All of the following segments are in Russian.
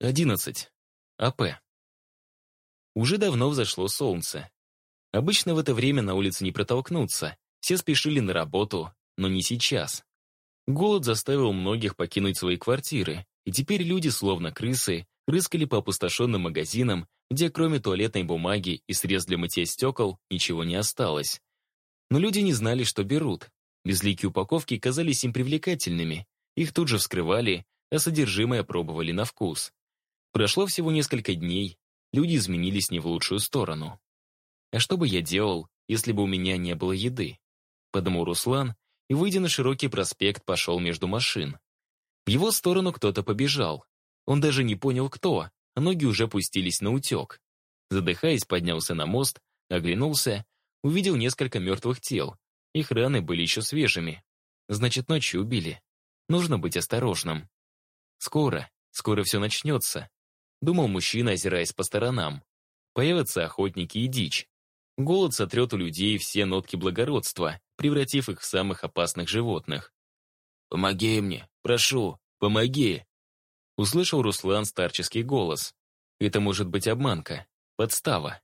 11. АП. Уже давно взошло солнце. Обычно в это время на улице не протолкнуться. Все спешили на работу, но не сейчас. Голод заставил многих покинуть свои квартиры, и теперь люди, словно крысы, рыскали по опустошенным магазинам, где кроме туалетной бумаги и средств для мытья стекол ничего не осталось. Но люди не знали, что берут. Безликие упаковки казались им привлекательными. Их тут же вскрывали, а содержимое пробовали на вкус. Прошло всего несколько дней, люди изменились не в лучшую сторону. А что бы я делал, если бы у меня не было еды? Подумал Руслан и, выйдя на широкий проспект, пошел между машин. В его сторону кто-то побежал. Он даже не понял, кто, а ноги уже пустились на утек. Задыхаясь, поднялся на мост, оглянулся, увидел несколько мертвых тел. Их раны были еще свежими. Значит, ночью убили. Нужно быть осторожным. Скоро, скоро все начнется. Думал мужчина, озираясь по сторонам. Появятся охотники и дичь. Голод сотрет у людей все нотки благородства, превратив их в самых опасных животных. «Помоги мне, прошу, помоги!» Услышал Руслан старческий голос. Это может быть обманка, подстава.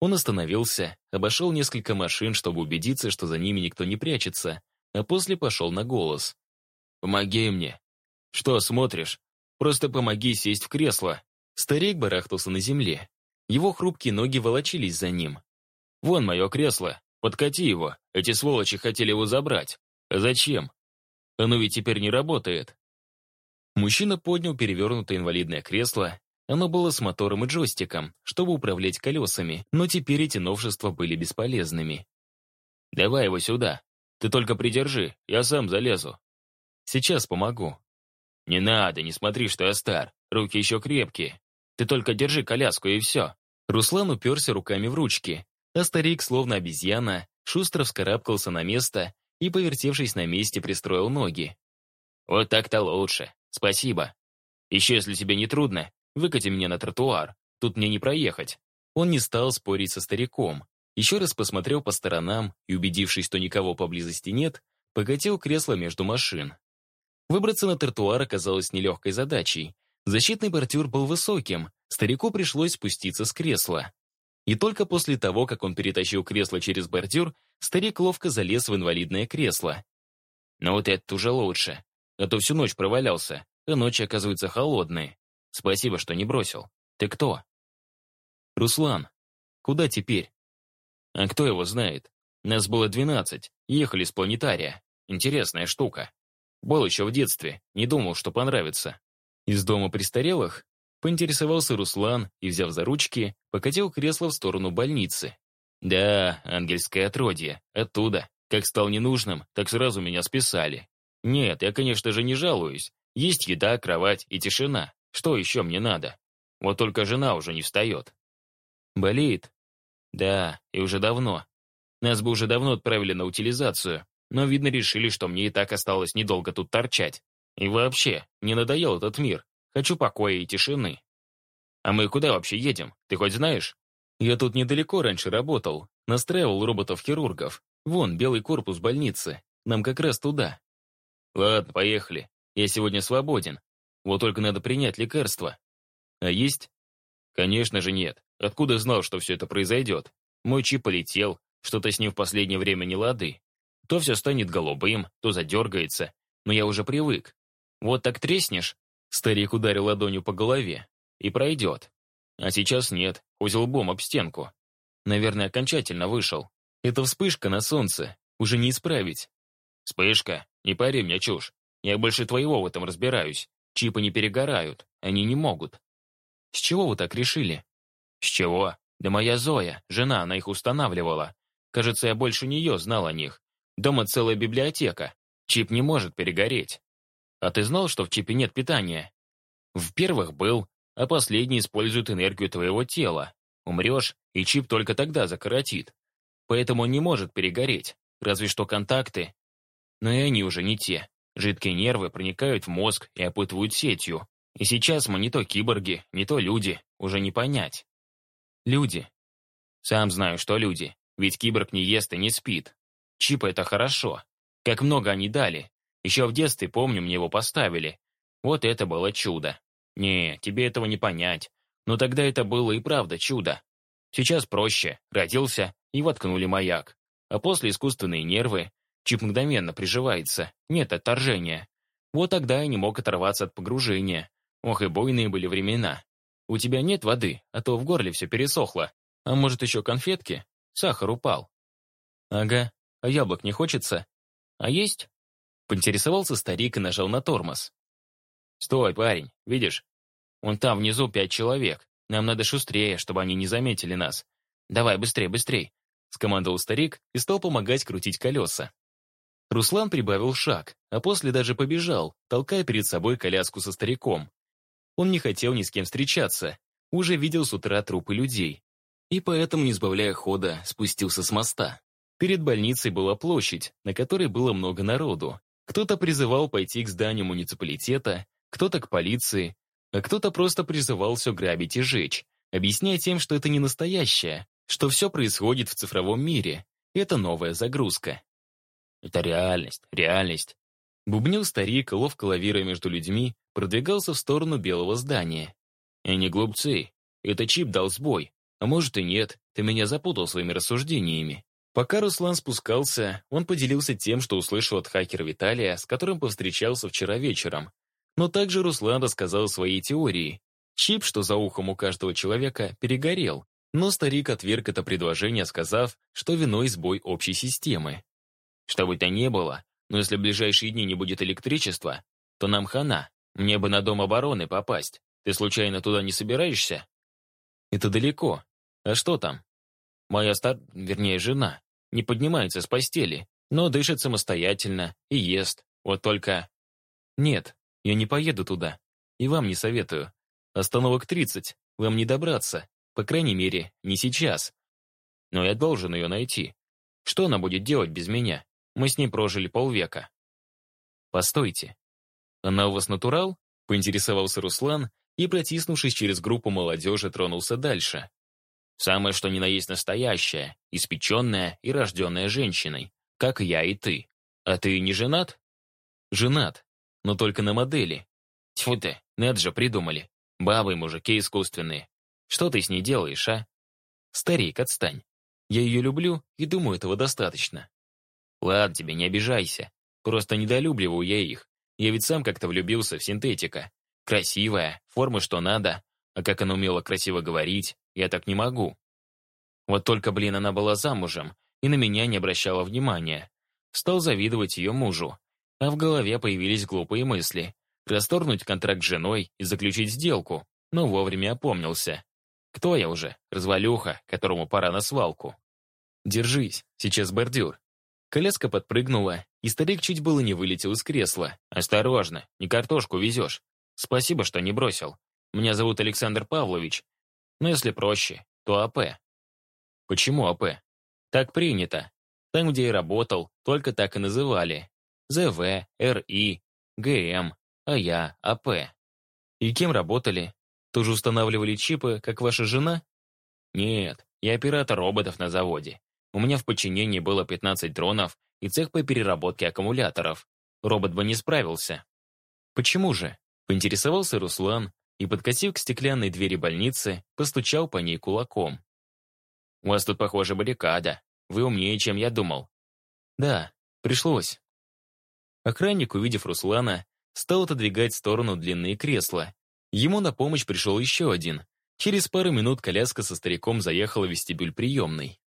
Он остановился, обошел несколько машин, чтобы убедиться, что за ними никто не прячется, а после пошел на голос. «Помоги мне!» «Что смотришь? Просто помоги сесть в кресло!» Старик барахтался на земле. Его хрупкие ноги волочились за ним. «Вон мое кресло. Подкати его. Эти сволочи хотели его забрать. А зачем? Оно ведь теперь не работает». Мужчина поднял перевернутое инвалидное кресло. Оно было с мотором и джойстиком, чтобы управлять колесами, но теперь эти новшества были бесполезными. «Давай его сюда. Ты только придержи, я сам залезу». «Сейчас помогу». «Не надо, не смотри, что я стар. Руки еще крепкие. Ты только держи коляску, и все». Руслан уперся руками в ручки, а старик, словно обезьяна, шустро вскарабкался на место и, повертевшись на месте, пристроил ноги. «Вот так-то лучше. Спасибо. Еще, если тебе не трудно, выкати меня на тротуар. Тут мне не проехать». Он не стал спорить со стариком. Еще раз посмотрел по сторонам и, убедившись, что никого поблизости нет, покатил кресло между машин. Выбраться на тротуар оказалось нелегкой задачей, Защитный бордюр был высоким, старику пришлось спуститься с кресла. И только после того, как он перетащил кресло через бордюр, старик ловко залез в инвалидное кресло. Но «Ну вот это уже лучше. А то всю ночь провалялся, а ночи, оказывается, холодные. Спасибо, что не бросил. Ты кто? Руслан. Куда теперь? А кто его знает? Нас было двенадцать, ехали с планетария. Интересная штука. Был еще в детстве, не думал, что понравится. Из дома престарелых поинтересовался Руслан и, взяв за ручки, покатил кресло в сторону больницы. Да, ангельское отродье, оттуда. Как стал ненужным, так сразу меня списали. Нет, я, конечно же, не жалуюсь. Есть еда, кровать и тишина. Что еще мне надо? Вот только жена уже не встает. Болеет? Да, и уже давно. Нас бы уже давно отправили на утилизацию, но, видно, решили, что мне и так осталось недолго тут торчать. И вообще, не надоел этот мир. Хочу покоя и тишины. А мы куда вообще едем? Ты хоть знаешь? Я тут недалеко раньше работал. Настраивал роботов-хирургов. Вон, белый корпус больницы. Нам как раз туда. Ладно, поехали. Я сегодня свободен. Вот только надо принять лекарство. А есть? Конечно же нет. Откуда знал, что все это произойдет? Мой чип полетел, что-то с ним в последнее время не лады. То все станет голубым, то задергается. Но я уже привык. Вот так треснешь, старик ударил ладонью по голове, и пройдет. А сейчас нет, хоть лбом об стенку. Наверное, окончательно вышел. Это вспышка на солнце, уже не исправить. Вспышка? Не пари мне чушь. Я больше твоего в этом разбираюсь. Чипы не перегорают, они не могут. С чего вы так решили? С чего? Да моя Зоя, жена, она их устанавливала. Кажется, я больше нее знал о них. Дома целая библиотека. Чип не может перегореть. А ты знал, что в чипе нет питания? В первых был, а последний использует энергию твоего тела. Умрешь, и чип только тогда закоротит. Поэтому он не может перегореть, разве что контакты. Но и они уже не те. Жидкие нервы проникают в мозг и опутывают сетью. И сейчас мы не то киборги, не то люди, уже не понять. Люди. Сам знаю, что люди, ведь киборг не ест и не спит. Чипы — это хорошо. Как много они дали, еще в детстве, помню, мне его поставили. Вот это было чудо. Не, тебе этого не понять. Но тогда это было и правда чудо. Сейчас проще. Родился и воткнули маяк. А после искусственные нервы. Чип мгновенно приживается. Нет отторжения. Вот тогда я не мог оторваться от погружения. Ох, и бойные были времена. У тебя нет воды, а то в горле все пересохло. А может, еще конфетки? Сахар упал. Ага. А яблок не хочется? А есть? Поинтересовался старик и нажал на тормоз. «Стой, парень, видишь? Вон там внизу пять человек. Нам надо шустрее, чтобы они не заметили нас. Давай, быстрей, быстрей!» Скомандовал старик и стал помогать крутить колеса. Руслан прибавил шаг, а после даже побежал, толкая перед собой коляску со стариком. Он не хотел ни с кем встречаться, уже видел с утра трупы людей. И поэтому, не сбавляя хода, спустился с моста. Перед больницей была площадь, на которой было много народу. Кто-то призывал пойти к зданию муниципалитета, кто-то к полиции, а кто-то просто призывал все грабить и жечь, объясняя тем, что это не настоящее, что все происходит в цифровом мире. Это новая загрузка. Это реальность, реальность. Бубнил старик, ловко лавируя между людьми, продвигался в сторону белого здания. И не глупцы. Это чип дал сбой. А может и нет, ты меня запутал своими рассуждениями. Пока Руслан спускался, он поделился тем, что услышал от хакера Виталия, с которым повстречался вчера вечером. Но также Руслан рассказал свои теории. Чип, что за ухом у каждого человека, перегорел. Но старик отверг это предложение, сказав, что виной сбой общей системы. Что бы то ни было, но если в ближайшие дни не будет электричества, то нам хана. Мне бы на дом обороны попасть. Ты случайно туда не собираешься? Это далеко. А что там? Моя стар... вернее, жена. Не поднимается с постели, но дышит самостоятельно и ест. Вот только... Нет, я не поеду туда. И вам не советую. Остановок 30. Вам не добраться. По крайней мере, не сейчас. Но я должен ее найти. Что она будет делать без меня? Мы с ней прожили полвека. Постойте. Она у вас натурал? Поинтересовался Руслан и, протиснувшись через группу молодежи, тронулся дальше. Самое что ни на есть настоящее, испеченная и рожденная женщиной, как я и ты. А ты не женат? Женат, но только на модели. Тьфу ты, нет же придумали. Бабы и мужики искусственные. Что ты с ней делаешь, а? Старик, отстань. Я ее люблю и думаю, этого достаточно. Ладно тебе, не обижайся. Просто недолюбливаю я их. Я ведь сам как-то влюбился в синтетика. Красивая, формы что надо. А как она умела красиво говорить, я так не могу. Вот только, блин, она была замужем и на меня не обращала внимания. Стал завидовать ее мужу. А в голове появились глупые мысли. Расторгнуть контракт с женой и заключить сделку. Но вовремя опомнился. Кто я уже? Развалюха, которому пора на свалку. Держись, сейчас бордюр. Коляска подпрыгнула, и старик чуть было не вылетел из кресла. «Осторожно, не картошку везешь. Спасибо, что не бросил. Меня зовут Александр Павлович. Но если проще, то АП». «Почему АП?» «Так принято. Там, где я работал, только так и называли. ЗВ, РИ, ГМ, а я АП». «И кем работали? Тоже устанавливали чипы, как ваша жена?» «Нет, я оператор роботов на заводе. У меня в подчинении было 15 дронов и цех по переработке аккумуляторов. Робот бы не справился. Почему же? Поинтересовался Руслан и, подкатив к стеклянной двери больницы, постучал по ней кулаком. «У вас тут, похоже, баррикада. Вы умнее, чем я думал». «Да, пришлось». Охранник, увидев Руслана, стал отодвигать в сторону длинные кресла. Ему на помощь пришел еще один. Через пару минут коляска со стариком заехала в вестибюль приемной.